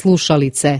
slušalice.